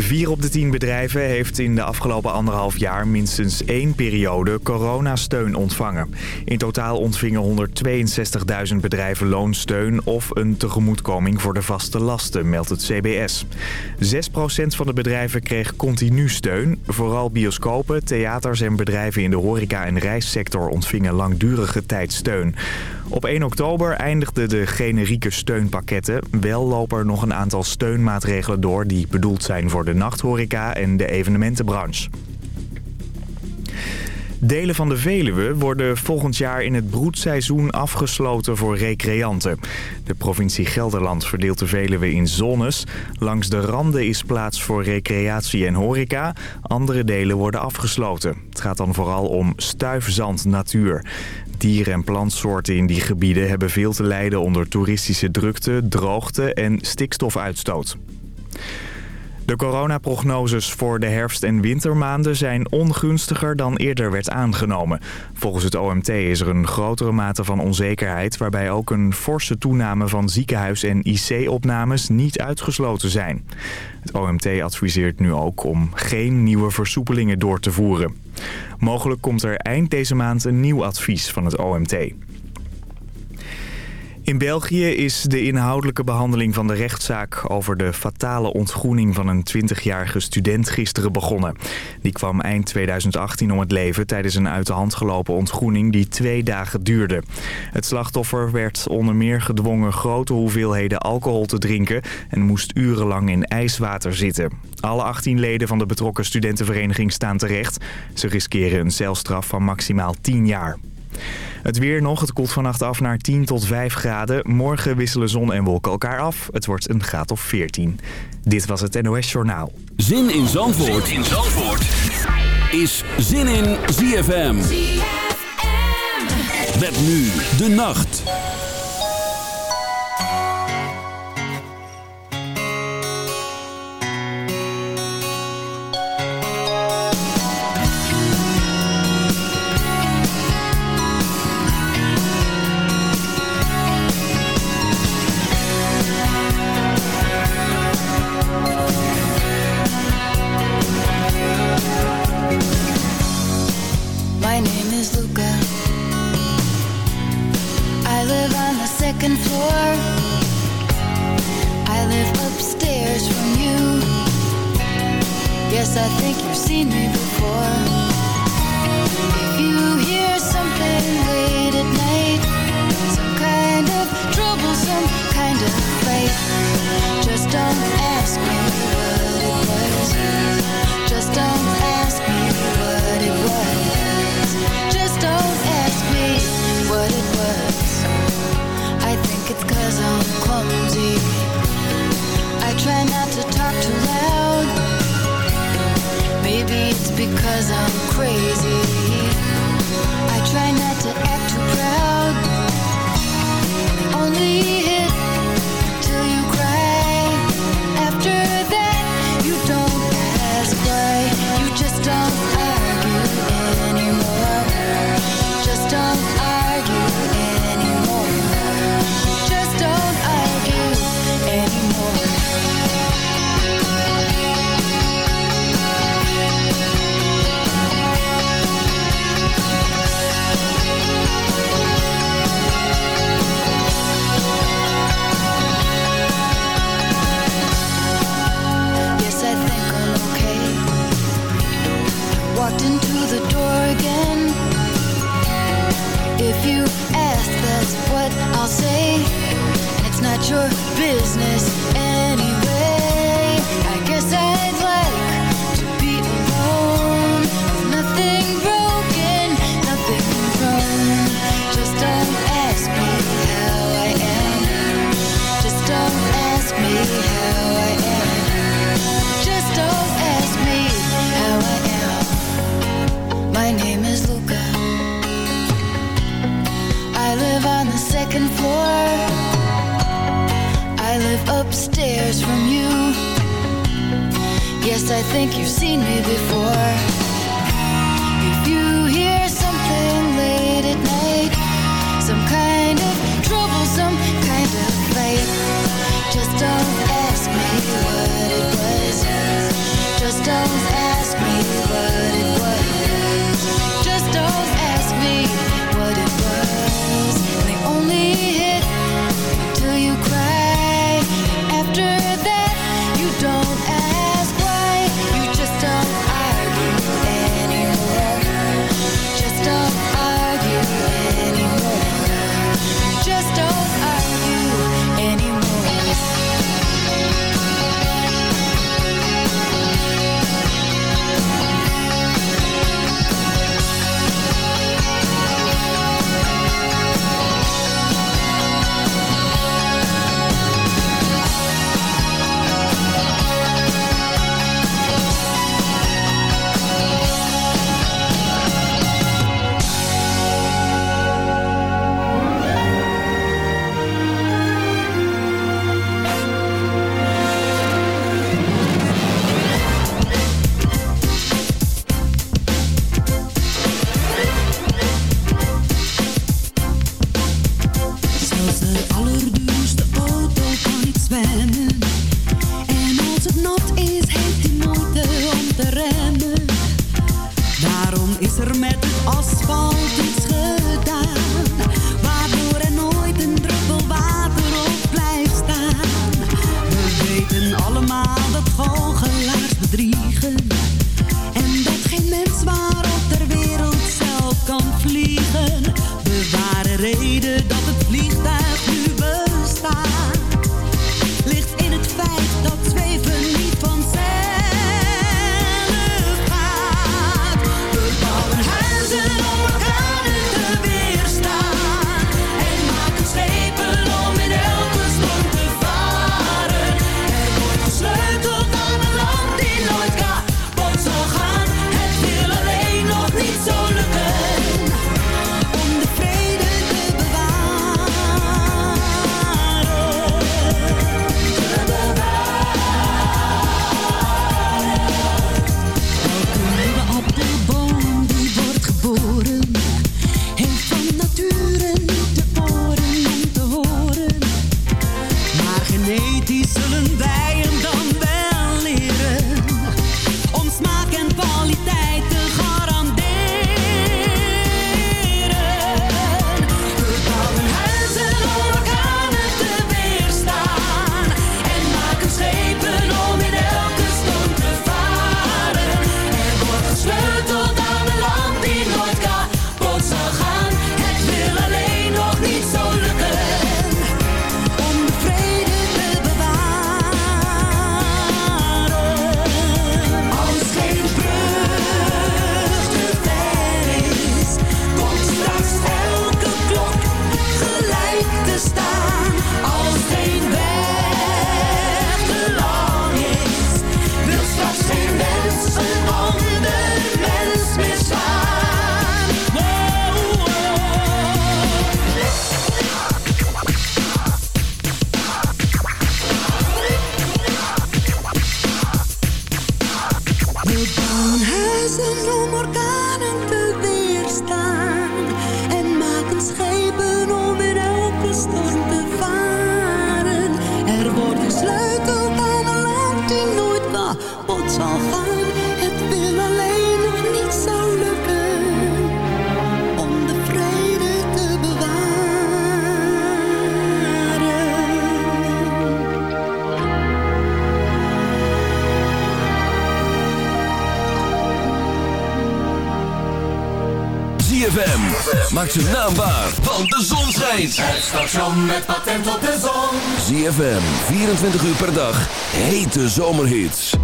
Vier op de tien bedrijven heeft in de afgelopen anderhalf jaar minstens één periode coronasteun ontvangen. In totaal ontvingen 162.000 bedrijven loonsteun of een tegemoetkoming voor de vaste lasten, meldt het CBS. 6% van de bedrijven kreeg continu steun. Vooral bioscopen, theaters en bedrijven in de horeca- en reissector ontvingen langdurige tijd steun. Op 1 oktober eindigden de generieke steunpakketten. Wel lopen er nog een aantal steunmaatregelen door die bedoeld zijn voor de nachthoreca en de evenementenbranche. Delen van de Veluwe worden volgend jaar in het broedseizoen afgesloten voor recreanten. De provincie Gelderland verdeelt de Veluwe in zones. Langs de randen is plaats voor recreatie en horeca. Andere delen worden afgesloten. Het gaat dan vooral om stuifzand natuur. Dier- en plantsoorten in die gebieden hebben veel te lijden onder toeristische drukte, droogte en stikstofuitstoot. De coronaprognoses voor de herfst- en wintermaanden zijn ongunstiger dan eerder werd aangenomen. Volgens het OMT is er een grotere mate van onzekerheid... waarbij ook een forse toename van ziekenhuis- en IC-opnames niet uitgesloten zijn. Het OMT adviseert nu ook om geen nieuwe versoepelingen door te voeren. Mogelijk komt er eind deze maand een nieuw advies van het OMT. In België is de inhoudelijke behandeling van de rechtszaak over de fatale ontgroening van een 20-jarige student gisteren begonnen. Die kwam eind 2018 om het leven tijdens een uit de hand gelopen ontgroening die twee dagen duurde. Het slachtoffer werd onder meer gedwongen grote hoeveelheden alcohol te drinken en moest urenlang in ijswater zitten. Alle 18 leden van de betrokken studentenvereniging staan terecht. Ze riskeren een celstraf van maximaal 10 jaar. Het weer nog. Het koelt vannacht af naar 10 tot 5 graden. Morgen wisselen zon en wolken elkaar af. Het wordt een graad of 14. Dit was het NOS Journaal. Zin in Zandvoort, zin in Zandvoort. is Zin in ZFM. Met nu de nacht. Second floor. I live upstairs from you. Yes, I think you've seen me before. If you hear something late at night, some kind of trouble, some kind of fight, just don't ask me clumsy. I try not to talk too loud. Maybe it's because I'm crazy. I try not to act too proud. Only genetisch zullen wij maak ze naambaar, want de zon schijnt. Het station met patent op de zon. ZFM, 24 uur per dag, hete zomerhits.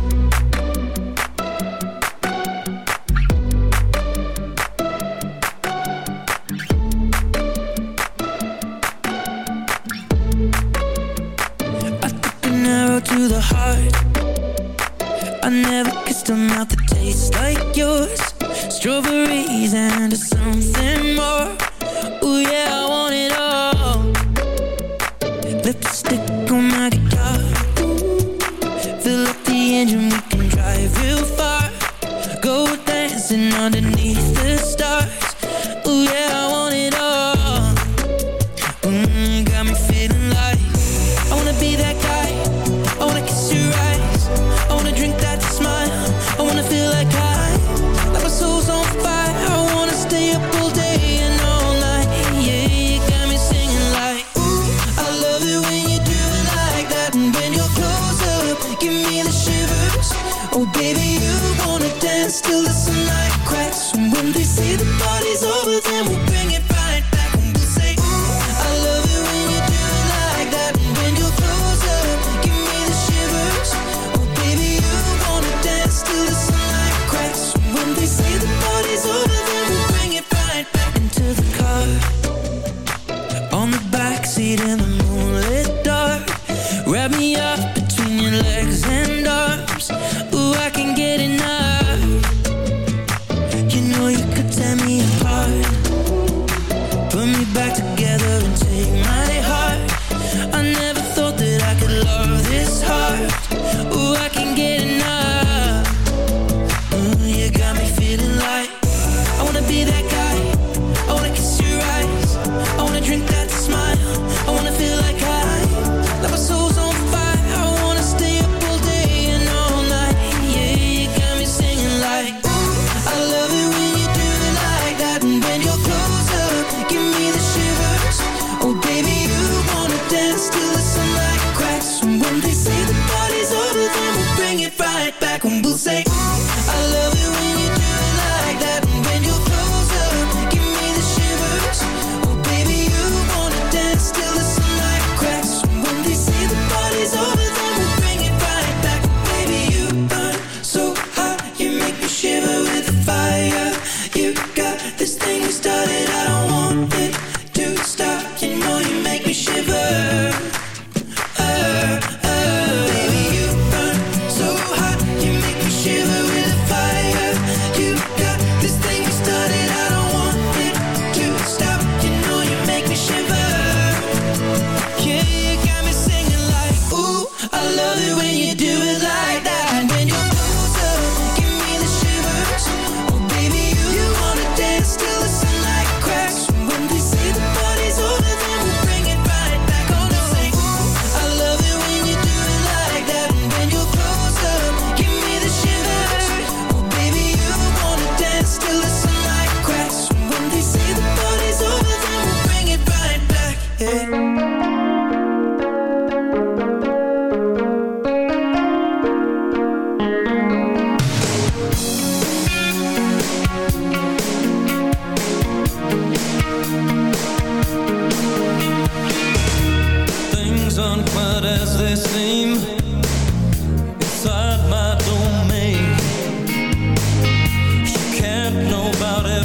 To the heart I never kissed a mouth that tastes like yours Strawberries and something more. Ooh yeah, I want it all. Lipstick on my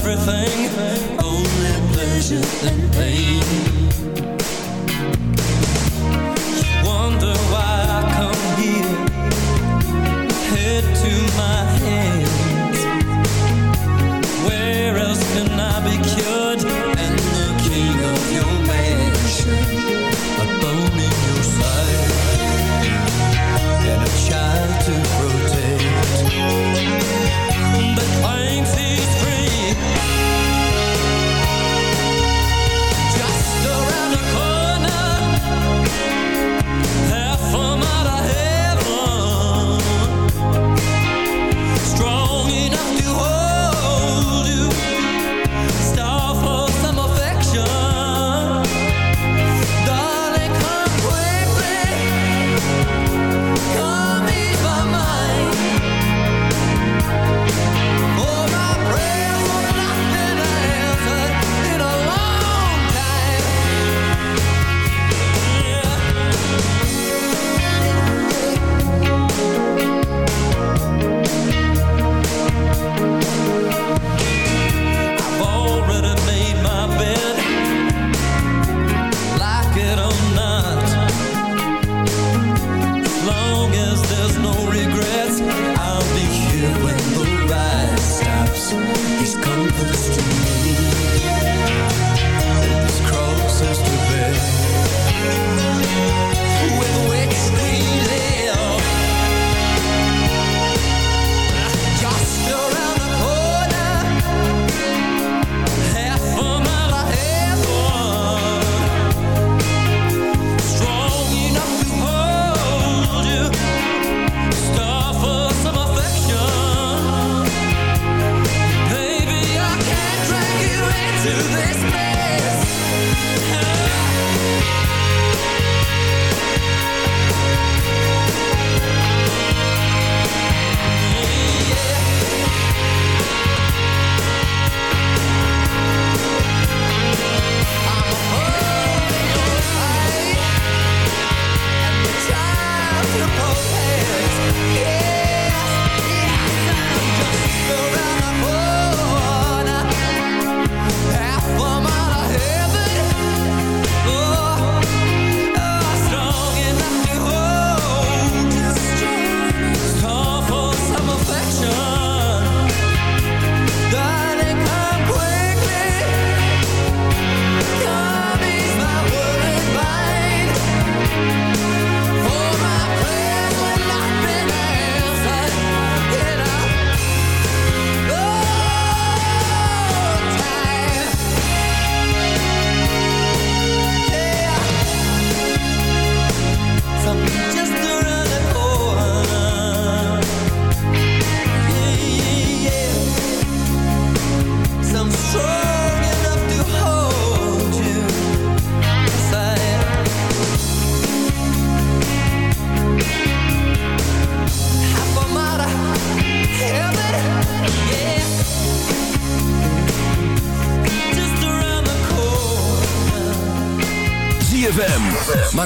maakt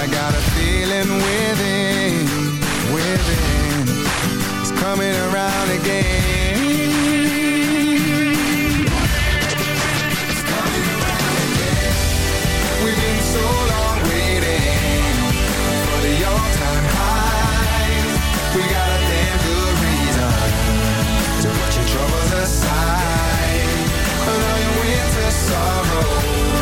I got a feeling within, within, it's coming around again. It's coming around again. We've been so long waiting for the all-time. We got a damn good reason to put your troubles aside. All your winter sorrows,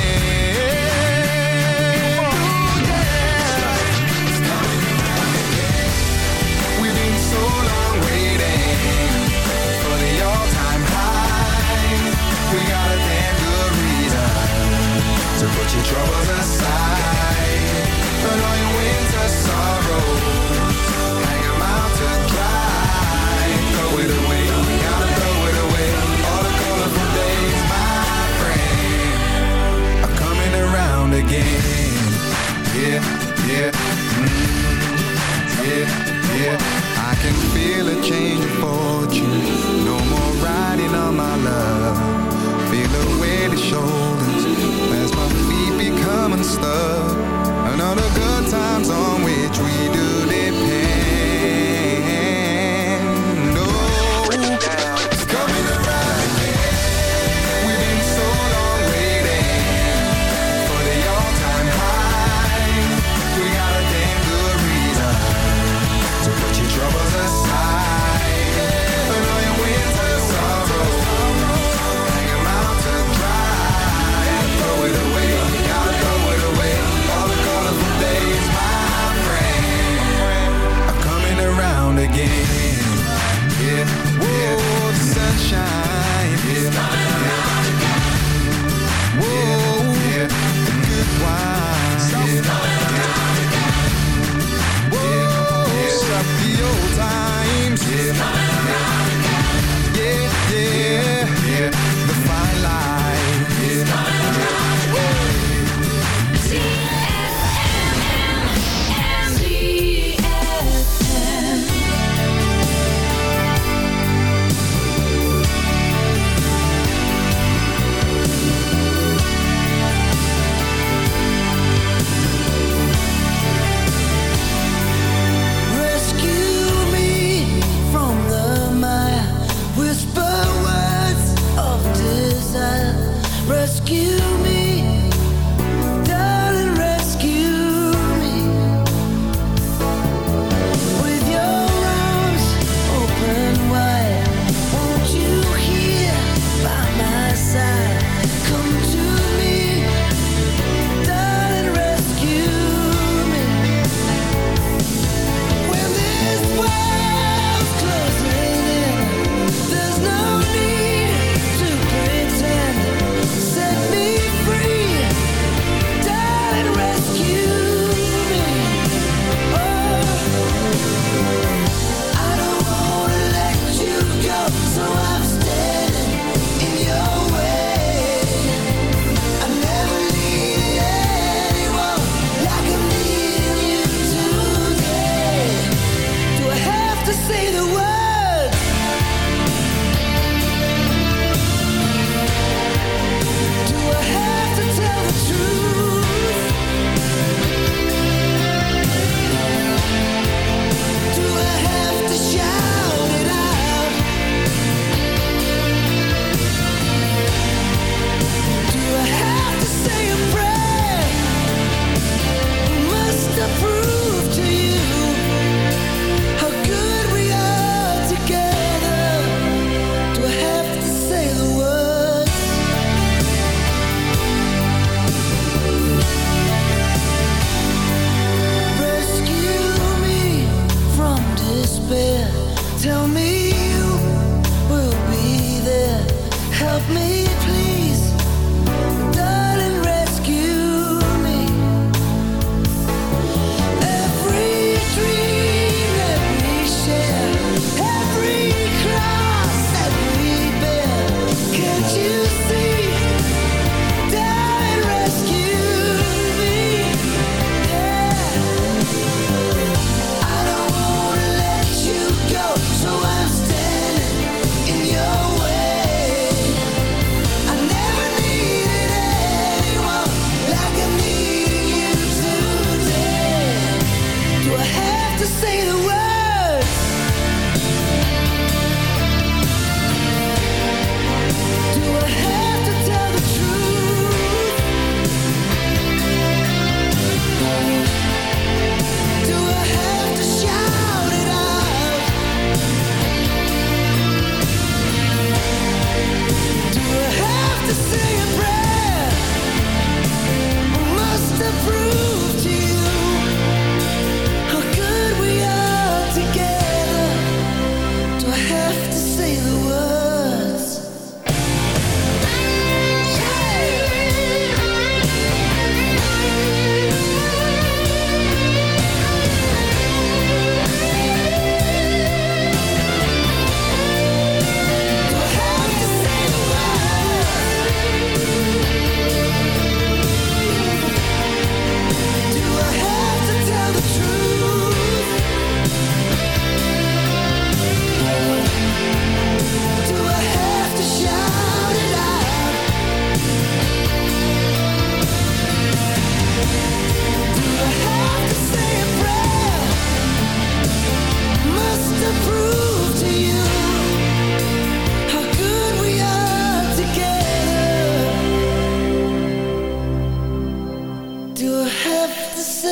Hang 'em out to dry. Throw it away,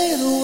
de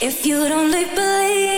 If you don't believe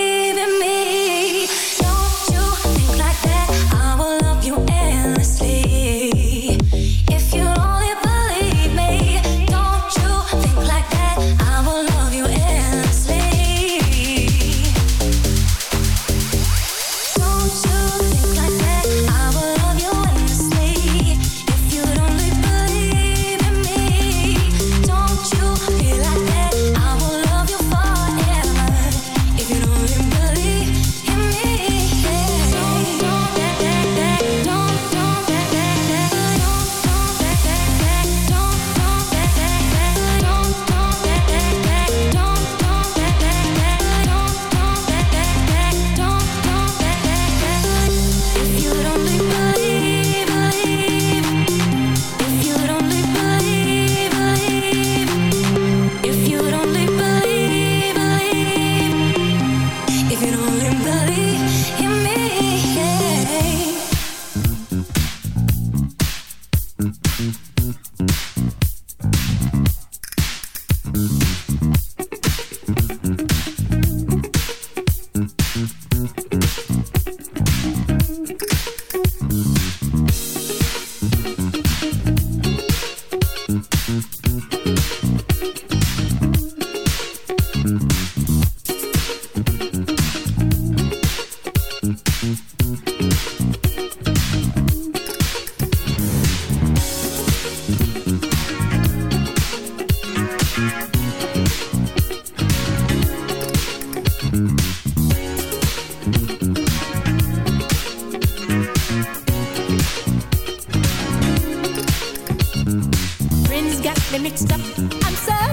Let me stop. I'm sorry.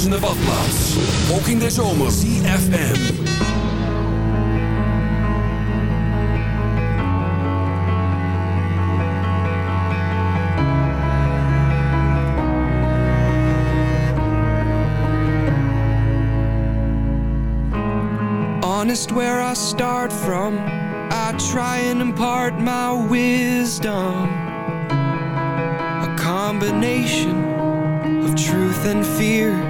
duizenden badplaats. Ook in de zomer. ZFM. Honest where I start from. I try and impart my wisdom. A combination of truth and fear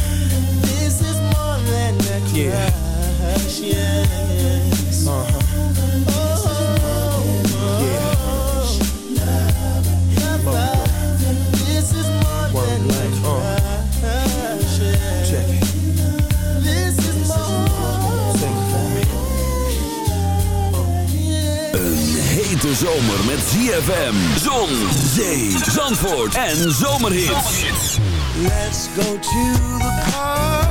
Sing it for me. Een hete zomer met ZFM, zon, zee, zandvoort en zomerhits. Let's go to the park.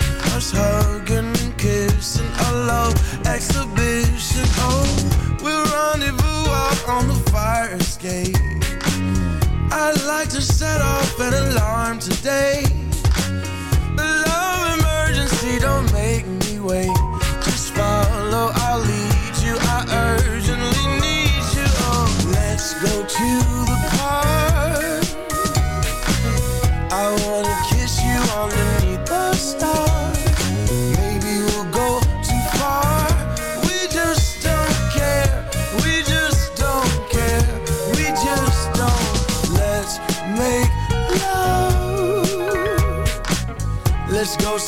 us hugging and kissing a love exhibition. Oh, we'll rendezvous out on the fire escape. I'd like to set off an alarm today.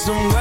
somewhere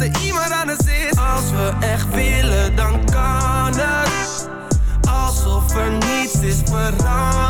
Als we echt willen, dan kan het. Alsof er niets is veranderd.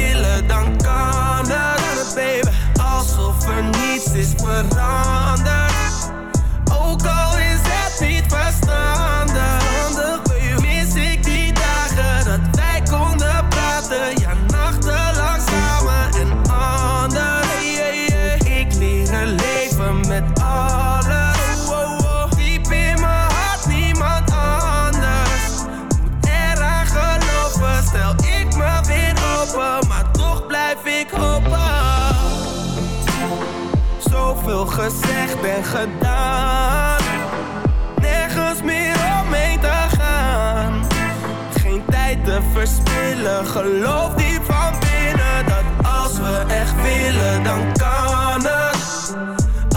verspillen Geloof die van binnen dat als we echt willen dan kan het.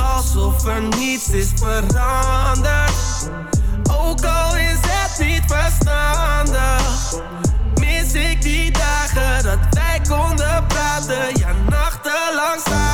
Alsof er niets is veranderd. Ook al is het niet verstandig Mis ik die dagen dat wij konden praten. Ja nachtenlang samen